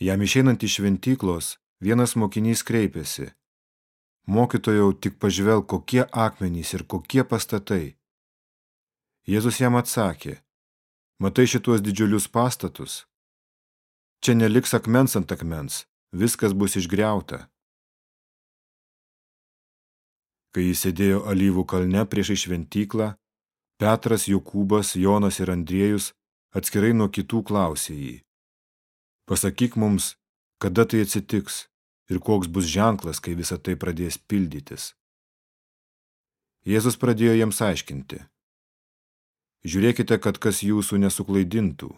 Jam išeinant iš šventyklos, vienas mokinys kreipėsi. Mokytojau, tik pažvelg, kokie akmenys ir kokie pastatai. Jėzus jam atsakė, matai šituos didžiulius pastatus? Čia neliks akmens ant akmens, viskas bus išgriauta. Kai jis sėdėjo alyvų kalne priešai šventyklą, Petras, Jokūbas, Jonas ir Andriejus atskirai nuo kitų klausė jį. Pasakyk mums, kada tai atsitiks ir koks bus ženklas, kai visa tai pradės pildytis. Jėzus pradėjo jiems aiškinti. Žiūrėkite, kad kas jūsų nesuklaidintų.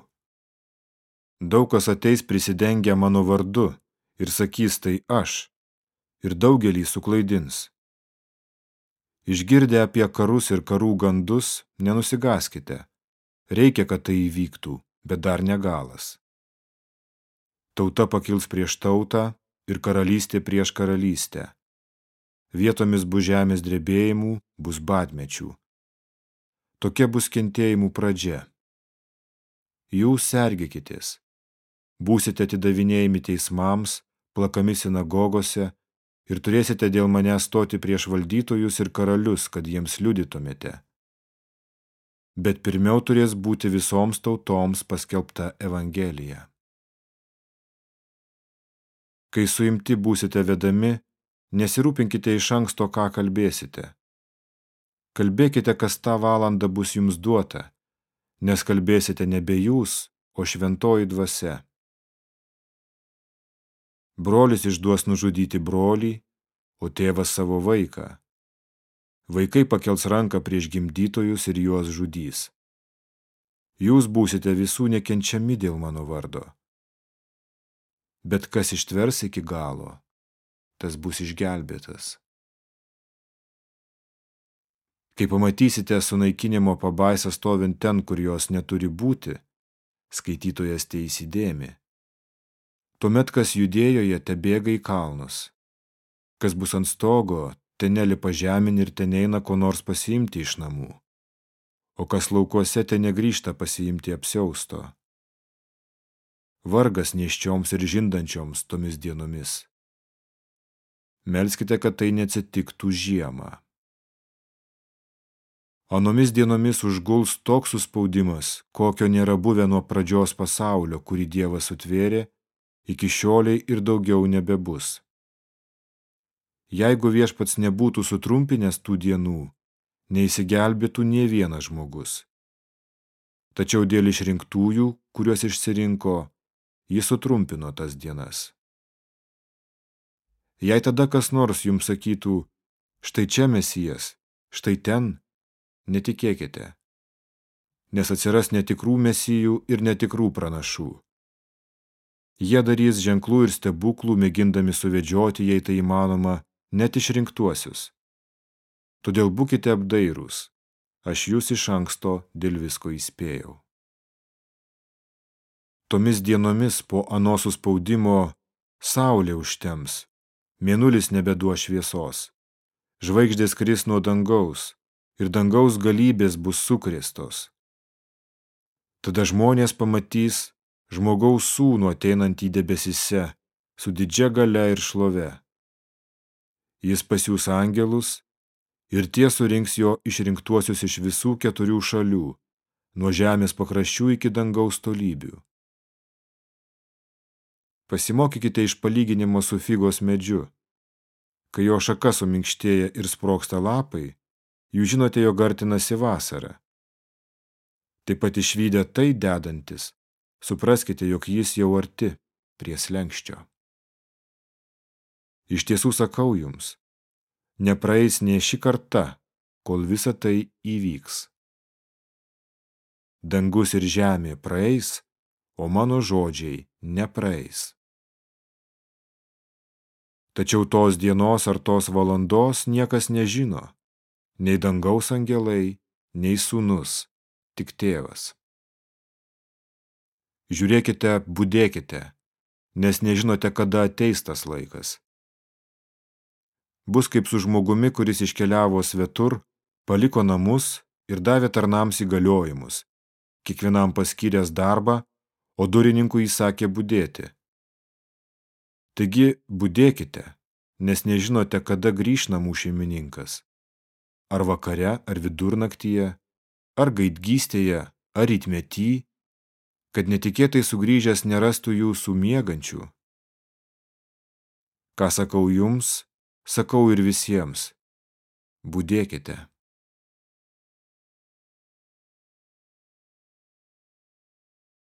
Daug kas ateis prisidengę mano vardu ir sakys tai aš, ir daugelį suklaidins. Išgirdę apie karus ir karų gandus, nenusigaskite. Reikia, kad tai įvyktų, bet dar negalas. Tauta pakils prieš tautą ir karalystė prieš karalystę. Vietomis bus žemės drebėjimų, bus badmečių. Tokia bus kentėjimų pradžia. Jūs sergėkitės. Būsite atidavinėjami teismams, plakami sinagogose ir turėsite dėl mane stoti prieš valdytojus ir karalius, kad jiems liudytumėte. Bet pirmiau turės būti visoms tautoms paskelbta Evangelija. Kai suimti būsite vedami, nesirūpinkite iš anksto, ką kalbėsite. Kalbėkite, kas tą valandą bus jums duota, nes kalbėsite nebe jūs, o šventoji dvasia. Brolis išduos nužudyti brolį, o tėvas savo vaiką. Vaikai pakels ranką prieš gimdytojus ir juos žudys. Jūs būsite visų nekenčiami dėl mano vardo. Bet kas ištvers iki galo, tas bus išgelbėtas. Kai pamatysite sunaikinimo pabaisą stovint ten, kur jos neturi būti, skaitytojas tai įsidėmi. Tuomet, kas judėjoje, te bėga į kalnus. Kas bus ant stogo, ten nelipa žemyn ir ten eina ko nors pasiimti iš namų. O kas laukuose, ten negrįžta pasiimti apsiausto. Vargas neščioms ir žindančioms tomis dienomis. Melskite, kad tai neatsitiktų žiemą. Anomis dienomis užguls toks suspaudimas, kokio nėra buvę nuo pradžios pasaulio, kurį Dievas sutvėrė iki šioliai ir daugiau nebebus. Jeigu viešpats nebūtų sutrumpinęs tų dienų, neįsigelbėtų nie vienas žmogus. Tačiau dėl išrinktųjų, kuriuos išsirinko, jis sutrumpino tas dienas. Jei tada kas nors jums sakytų, štai čia mesijas, štai ten, netikėkite, nes atsiras netikrų mesijų ir netikrų pranašų. Jie darys ženklų ir stebuklų, mėgindami suvedžioti, jei tai įmanoma, net išrinktuosius. Todėl būkite apdairūs, aš jūs iš anksto dėl visko įspėjau. Tomis dienomis po ano suspaudimo saulė užtems, mėnulis nebeduos šviesos, žvaigždės kris nuo dangaus ir dangaus galybės bus sukrėstos. Tada žmonės pamatys žmogaus sūnų ateinantį debesise su didžia gale ir šlove. Jis pasiūs angelus ir tie surinks jo išrinktuosius iš visų keturių šalių, nuo žemės pakraščių iki dangaus tolybių. Pasimokykite iš palyginimo su figos medžiu. Kai jo šaka suminkštėja ir sproksta lapai, jūs žinote, jo artinasi vasara. Taip pat išvydę tai dedantis, supraskite, jog jis jau arti prie slengščio. Iš tiesų sakau jums, nepraeis nie ši karta, kol visa tai įvyks. Dangus ir žemė praeis, o mano žodžiai nepraeis. Tačiau tos dienos ar tos valandos niekas nežino, nei dangaus angelai, nei sūnus, tik tėvas. Žiūrėkite, būdėkite, nes nežinote, kada ateis tas laikas. Bus kaip su žmogumi, kuris iškeliavo svetur, paliko namus ir davė tarnams įgaliojimus, kiekvienam paskyręs darbą, o durininkui įsakė būdėti. Taigi būdėkite, nes nežinote, kada grįž namų šeimininkas. Ar vakare, ar vidurnaktyje, ar gaidgystėje, ar rytmetį, kad netikėtai sugrįžęs nerastų jūsų miegančių. Ką sakau jums, sakau ir visiems. Būdėkite.